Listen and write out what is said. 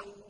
أو